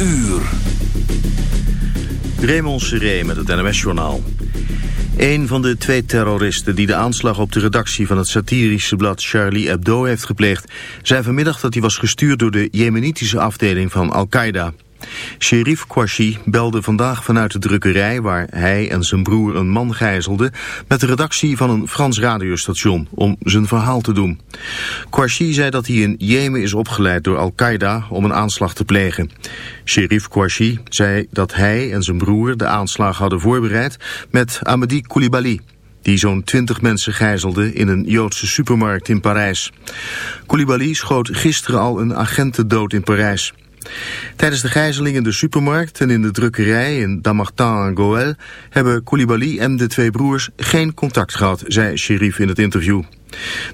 uur. Raymond Seré met het NMS-journaal. Een van de twee terroristen die de aanslag op de redactie van het satirische blad Charlie Hebdo heeft gepleegd... zei vanmiddag dat hij was gestuurd door de jemenitische afdeling van Al-Qaeda. Sherif Kouachi belde vandaag vanuit de drukkerij waar hij en zijn broer een man gijzelden met de redactie van een Frans radiostation om zijn verhaal te doen. Kouachi zei dat hij in Jemen is opgeleid door Al-Qaeda om een aanslag te plegen. Sherif Kouachi zei dat hij en zijn broer de aanslag hadden voorbereid met Amadi Koulibaly die zo'n twintig mensen gijzelde in een Joodse supermarkt in Parijs. Koulibaly schoot gisteren al een agent dood in Parijs. Tijdens de gijzeling in de supermarkt en in de drukkerij in Damartin en Goël hebben Koulibaly en de twee broers geen contact gehad, zei Sherif in het interview.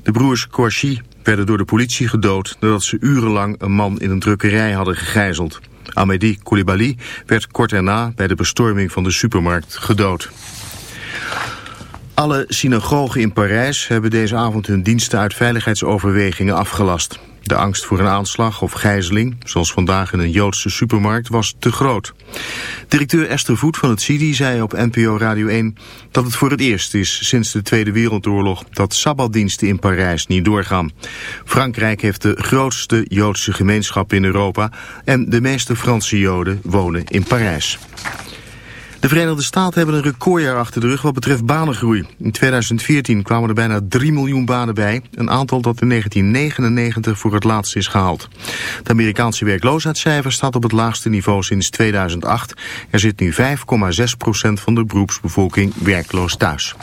De broers Kouachi werden door de politie gedood nadat ze urenlang een man in een drukkerij hadden gegijzeld. Amédi Koulibaly werd kort erna bij de bestorming van de supermarkt gedood. Alle synagogen in Parijs hebben deze avond hun diensten uit veiligheidsoverwegingen afgelast. De angst voor een aanslag of gijzeling, zoals vandaag in een Joodse supermarkt, was te groot. Directeur Esther Voet van het CIDI zei op NPO Radio 1 dat het voor het eerst is sinds de Tweede Wereldoorlog dat sabbatdiensten in Parijs niet doorgaan. Frankrijk heeft de grootste Joodse gemeenschap in Europa en de meeste Franse Joden wonen in Parijs. De Verenigde Staten hebben een recordjaar achter de rug wat betreft banengroei. In 2014 kwamen er bijna 3 miljoen banen bij, een aantal dat in 1999 voor het laatst is gehaald. Het Amerikaanse werkloosheidscijfer staat op het laagste niveau sinds 2008. Er zit nu 5,6% van de beroepsbevolking werkloos thuis.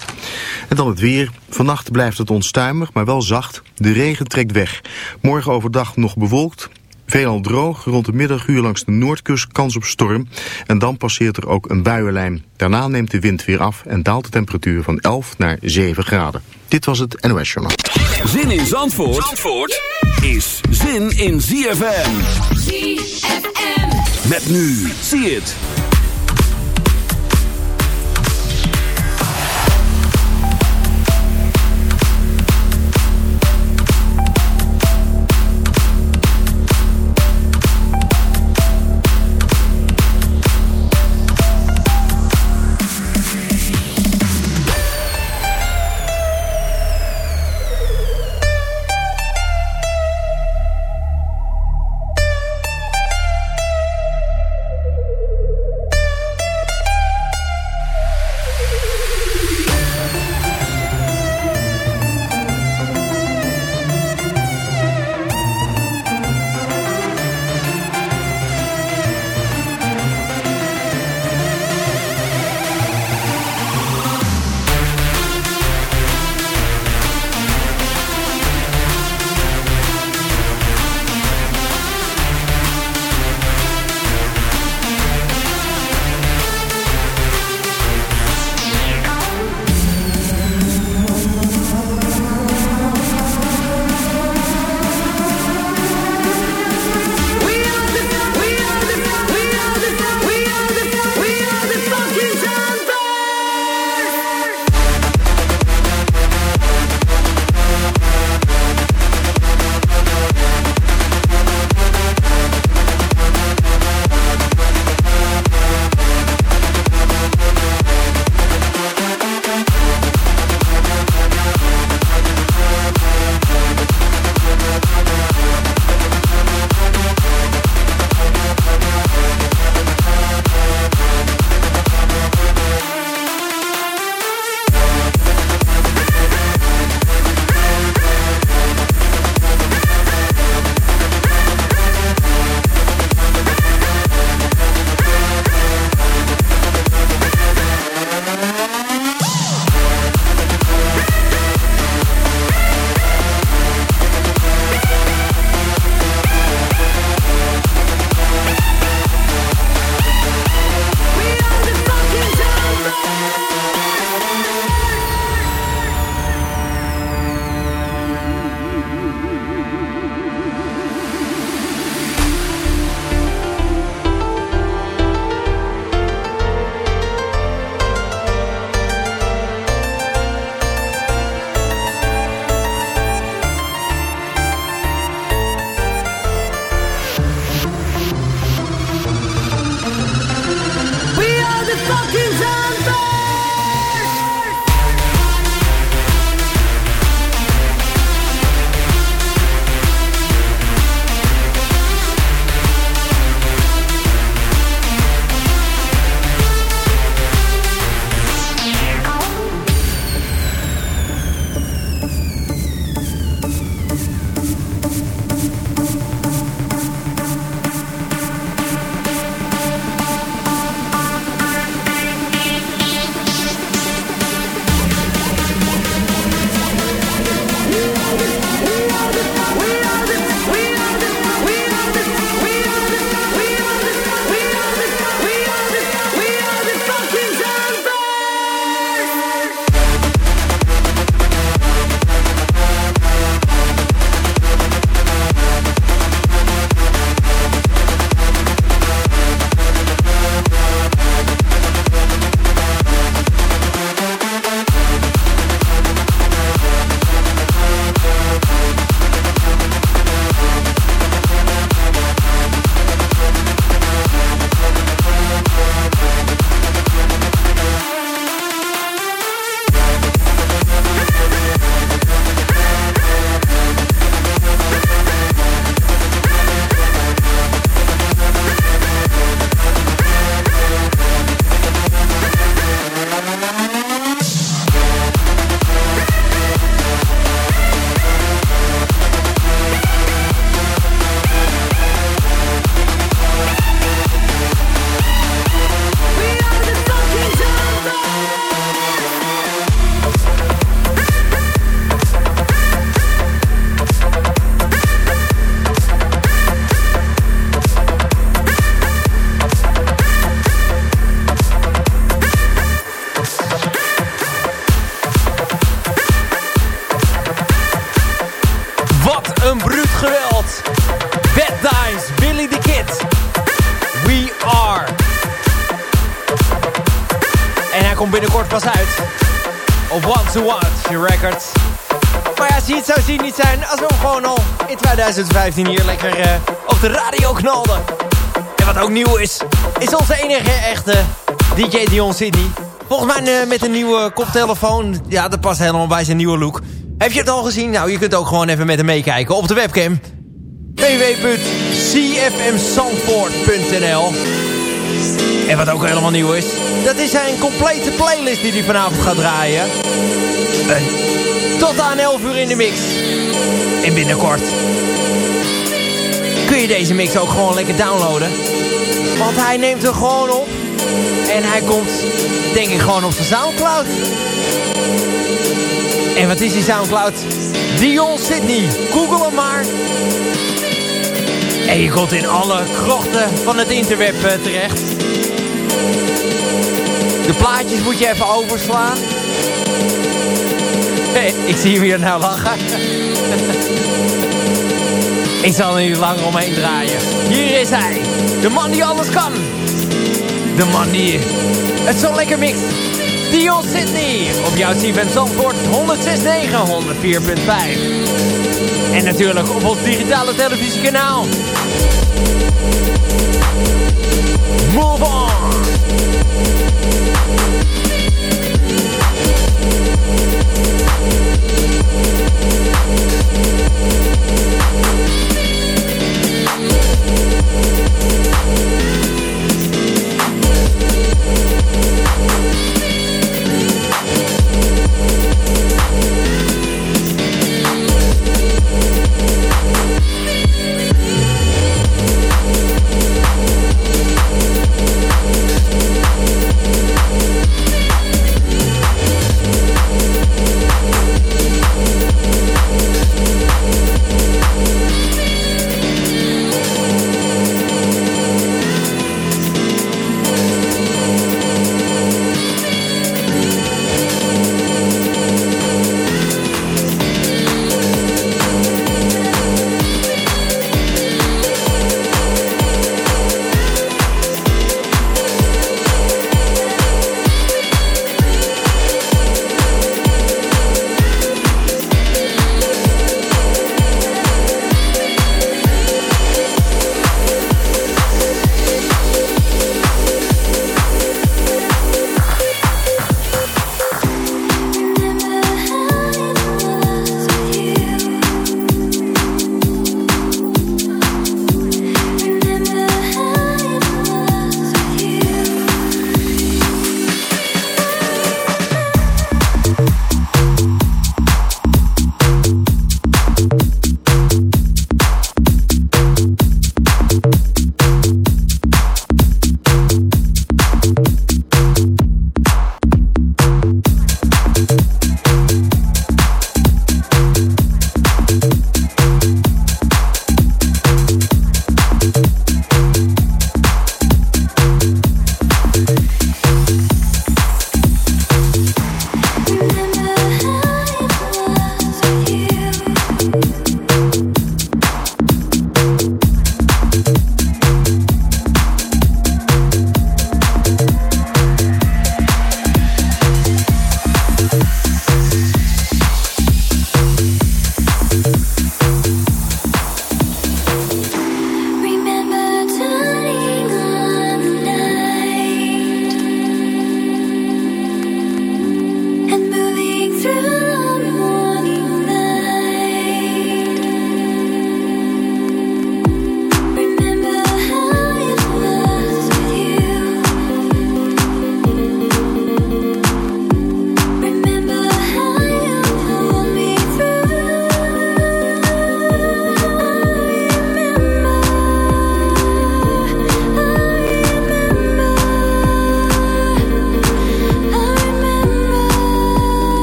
En dan het weer. Vannacht blijft het onstuimig, maar wel zacht. De regen trekt weg. Morgen overdag nog bewolkt. Veelal droog, rond de middaguur langs de noordkust kans op storm. En dan passeert er ook een buienlijn. Daarna neemt de wind weer af en daalt de temperatuur van 11 naar 7 graden. Dit was het NOS Journaal. Zin in Zandvoort, Zandvoort is zin in ZFM. ZFM. Met nu, zie het. 2015 hier lekker uh, op de radio knalde. En wat ook nieuw is, is onze enige echte DJ Dion Sydney. Volgens mij uh, met een nieuwe koptelefoon. Ja, dat past helemaal bij zijn nieuwe look. Heb je het al gezien? Nou, je kunt ook gewoon even met hem meekijken op de webcam. www.cfmsandvoort.nl En wat ook helemaal nieuw is, dat is zijn complete playlist die hij vanavond gaat draaien. En tot aan 11 uur in de mix. En binnenkort kun je deze mix ook gewoon lekker downloaden. Want hij neemt er gewoon op. En hij komt, denk ik, gewoon op zijn Soundcloud. En wat is die Soundcloud? Dion Sydney. Google hem maar. En je komt in alle krochten van het interweb eh, terecht. De plaatjes moet je even overslaan. Hey, ik zie hem hier nou lachen. Ik zal er niet langer omheen draaien. Hier is hij. De man die alles kan. De man die het zo lekker mixt. Dion Sydney. Op jouw CFM Zandvoort 106.9, 104.5. En natuurlijk op ons digitale televisiekanaal. Move on. Thank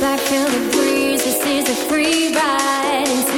back to the breeze. This is a free ride.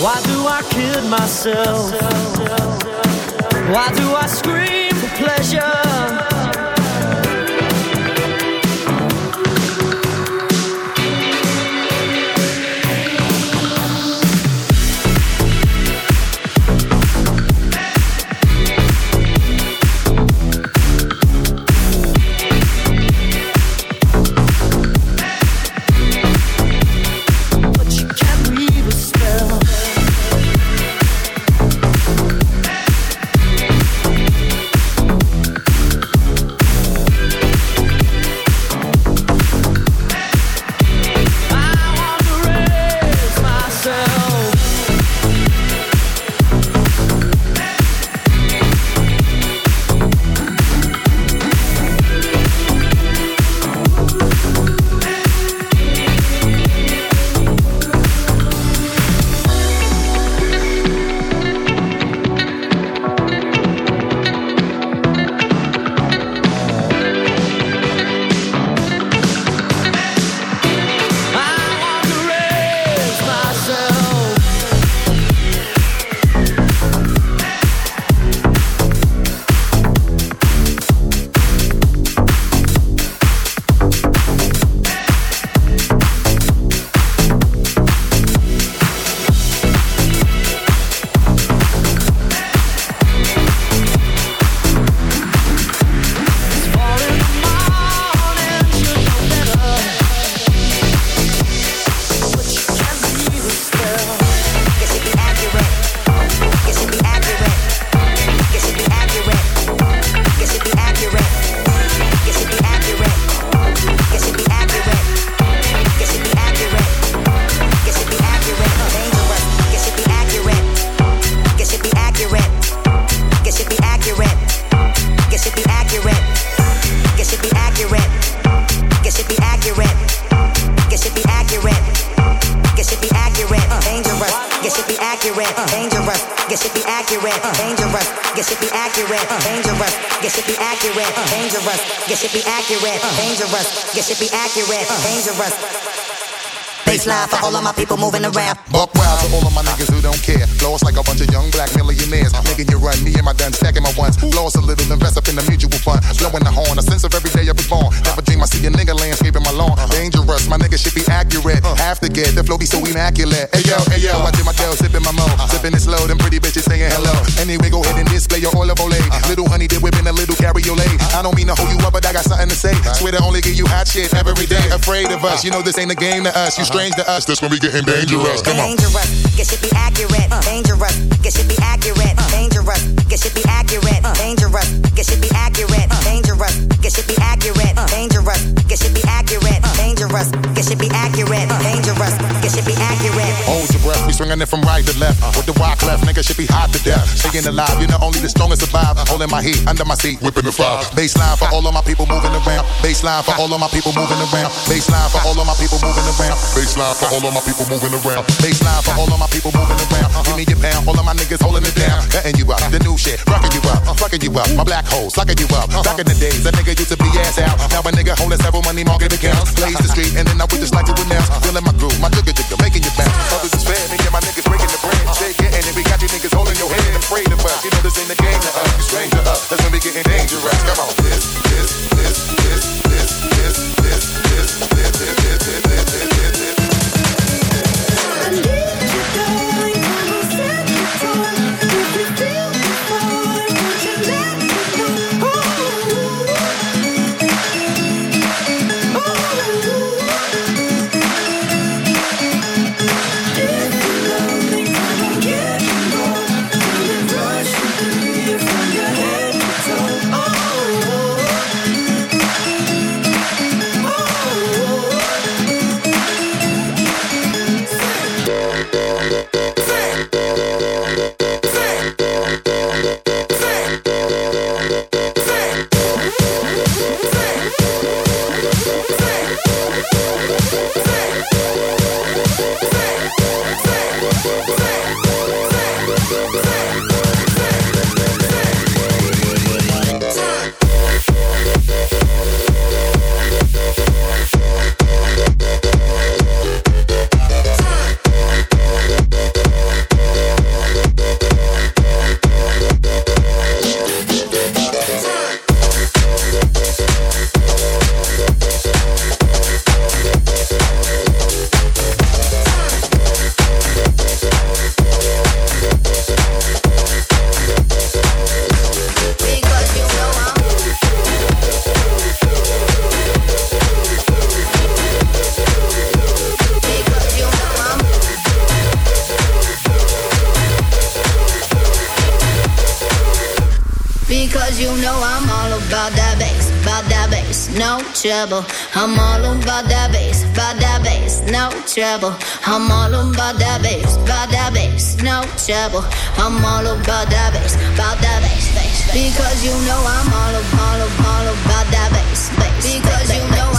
Why do I kid myself? Why do I scream for pleasure? Accurate, dangerous. Guess it be accurate, uh. dangerous. Guess it be accurate, uh. dangerous. Guess it be accurate, uh. dangerous. Baseline for all of my people moving around. Buck wild to all of my niggas who don't care. Flows like a bunch of young black millionaires. Making you run, me and my done stacking my ones. Lost a little, invest up in the mutual fund. Blowing the horn, a sense of every day I was born. Never dream I see a nigga landscaping my lawn. Dangerous, my nigga should be accurate. Have to get the flow be so immaculate. Hey yo, hey yo, I do my tail, sipping my mo. Sipping it slow, them pretty bitches saying hello. Anyway, go ahead and display your olive ole. Little honey dip whipping a little cabriolet. I don't mean to hold you up, but I got something to say. Swear to only give you hot shit every day. Afraid of us, you know this ain't a game to us. You straight change the us. That's when we getting dangerous. Come on. Dangerous. Get shit be accurate. Uh. Dangerous. Get shit be accurate. Uh. Dangerous. Get shit be accurate. Uh. Dangerous. Get shit be accurate. Uh. Dangerous. Get shit be accurate. Uh. Dangerous. Get shit be accurate. Uh. Dangerous. Get shit be accurate. Uh. Dangerous. Get Hold your breath, we swinging it from right to left. With the rock left, nigga should be hot to death. Staying alive, you know only the strongest survive. Holding my heat under my seat, whipping the fire. Baseline for all of my people moving around. Baseline for all of my people moving around. Baseline for all of my people moving around. Baseline for all of my people moving around. Baseline for all of my people moving around. Give me your pound, all of my niggas holding it down. Cutting you up, the new shit, rocking you up, fucking you up. My black hole, sucking you up. Back in the days, a nigga used to be ass out. Now a nigga holding several money market accounts. Blaze the street, and then I would just like trouble. I'm all about that bass, about that bass, no trouble. I'm all about that bass, but that bass, no trouble. I'm all about that bass, about that bass, no trouble. I'm all about that bass, about that bass, bass. Because you know I'm all, all, all about that bass, bass. Because you know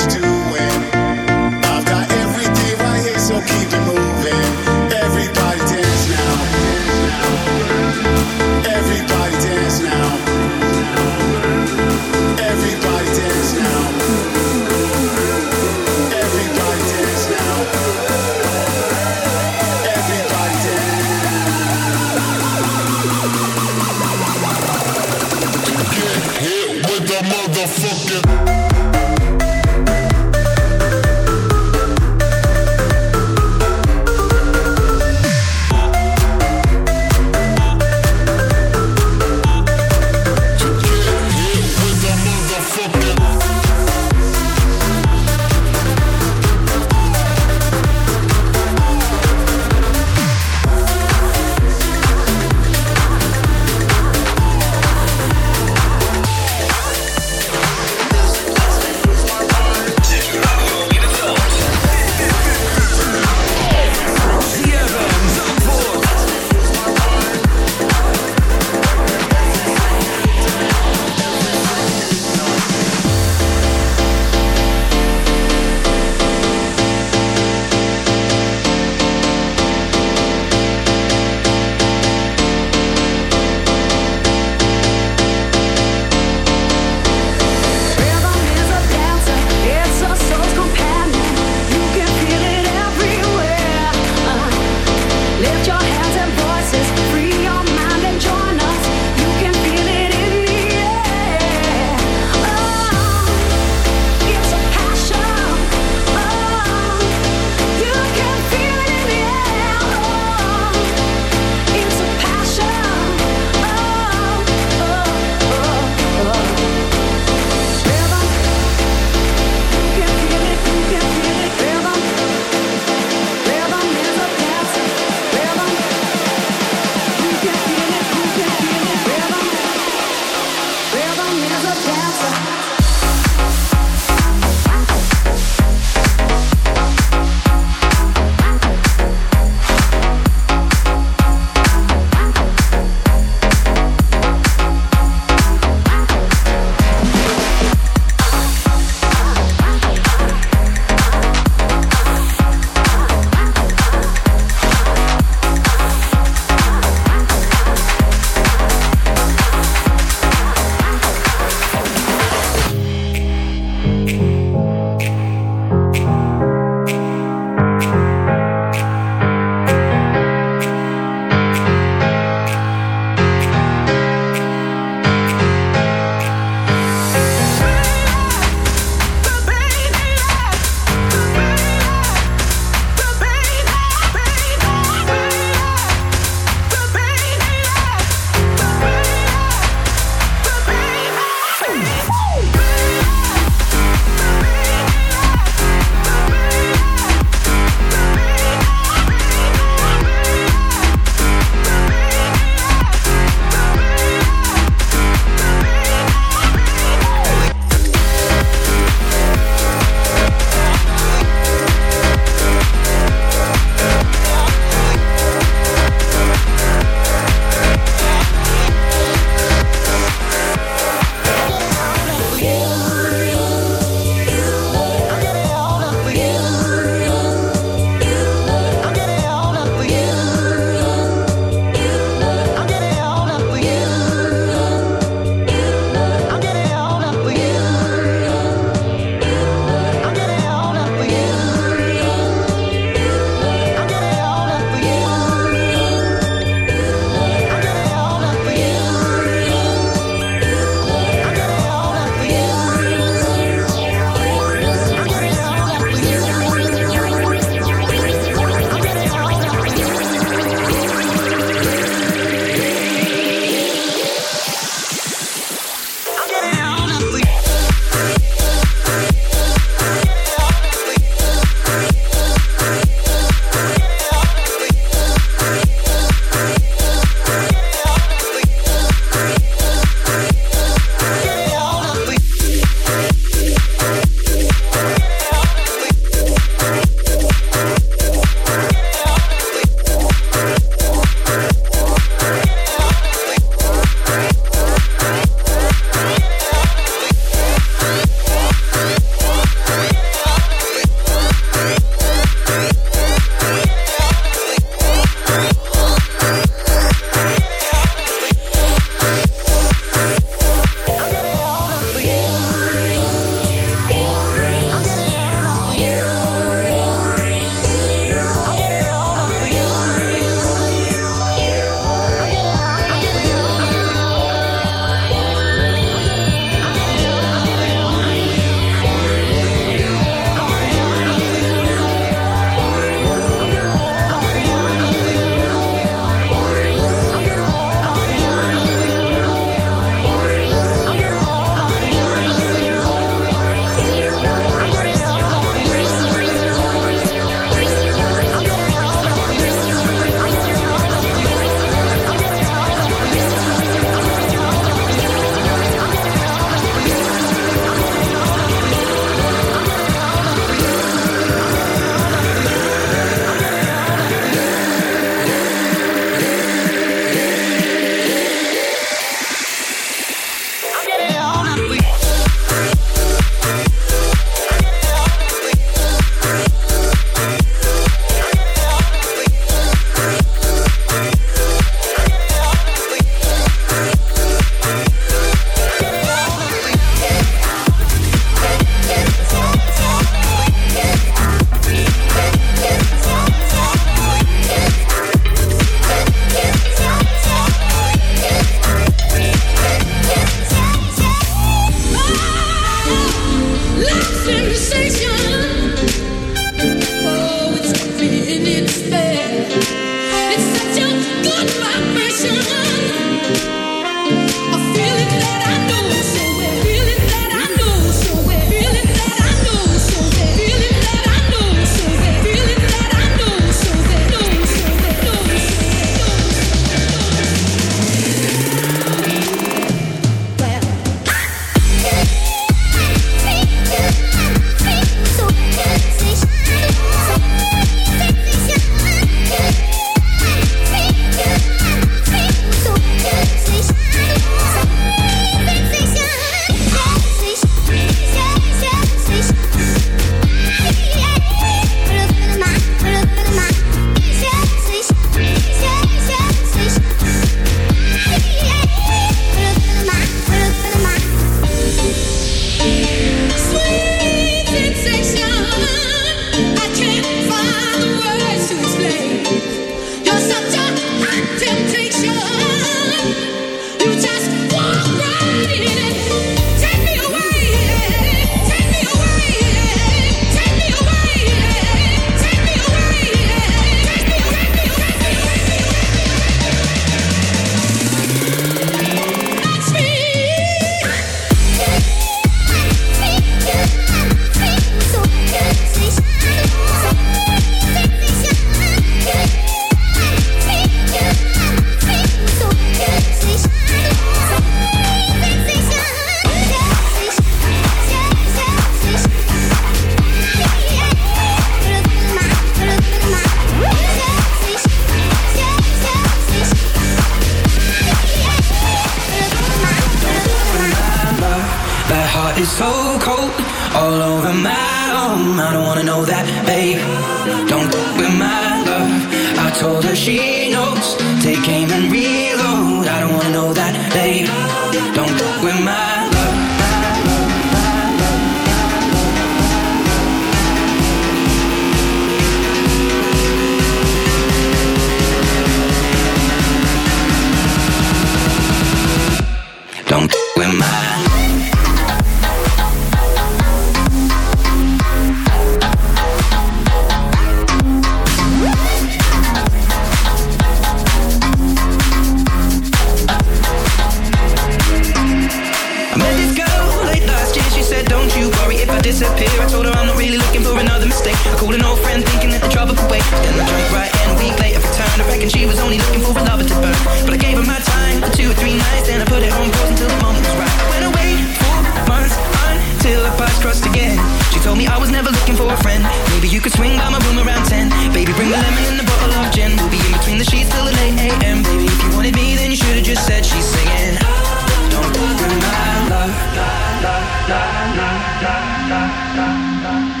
ラララララララ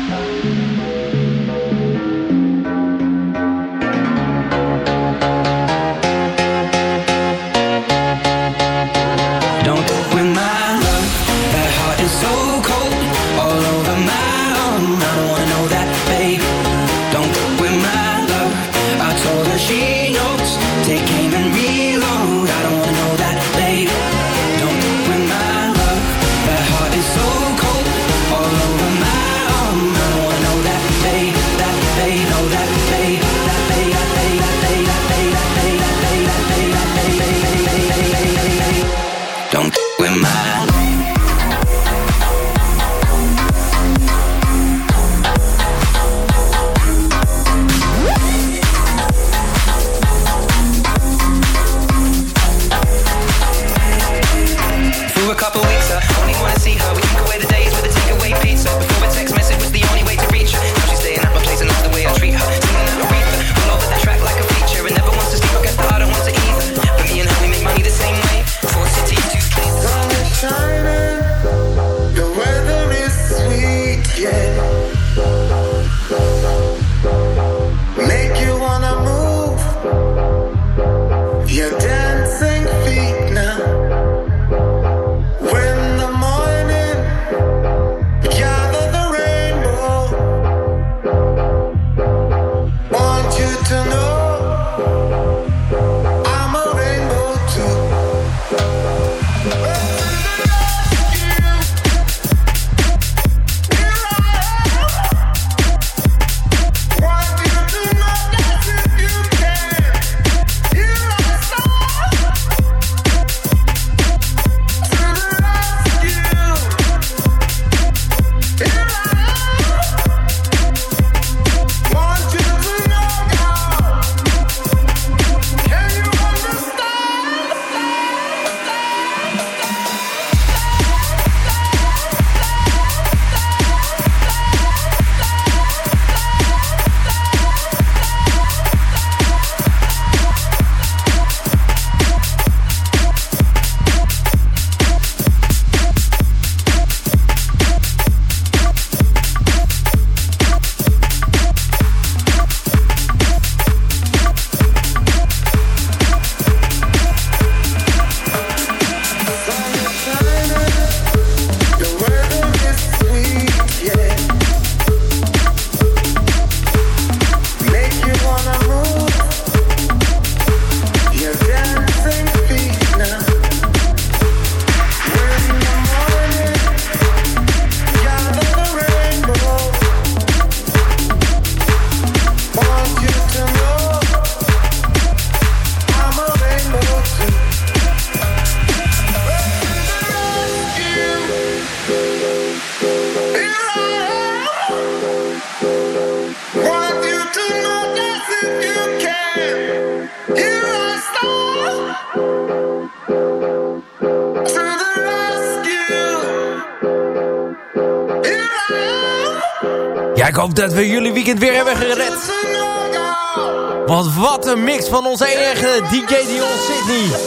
van onze enige DJ Dion Sydney.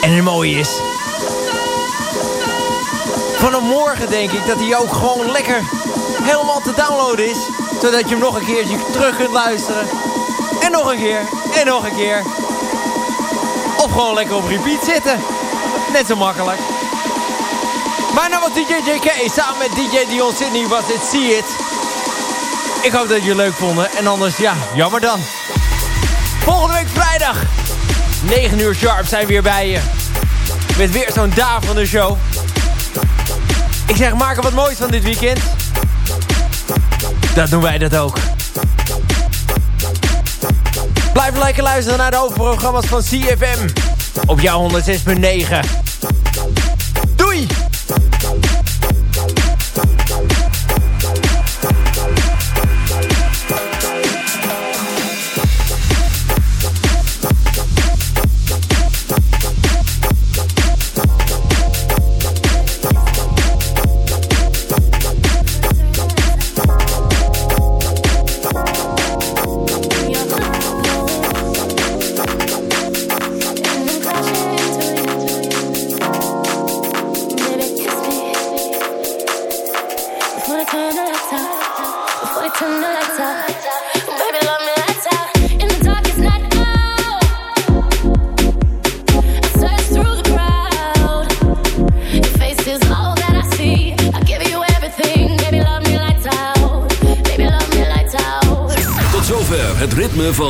En het mooie is... Vanaf morgen denk ik dat hij ook gewoon lekker helemaal te downloaden is. Zodat je hem nog een keertje terug kunt luisteren. En nog een keer. En nog een keer. Of gewoon lekker op repeat zitten. Net zo makkelijk. Mijn naam was DJ JK. Samen met DJ Dion Sydney was dit See It. Ik hoop dat jullie het leuk vonden. En anders, ja, jammer dan. Volgende week vrijdag. 9 uur sharp zijn we weer bij je. Met weer zo'n de show. Ik zeg, maak er wat moois van dit weekend. Dat doen wij dat ook. Blijf lekker luisteren naar de hoofdprogramma's van CFM. Op jouw 106.9.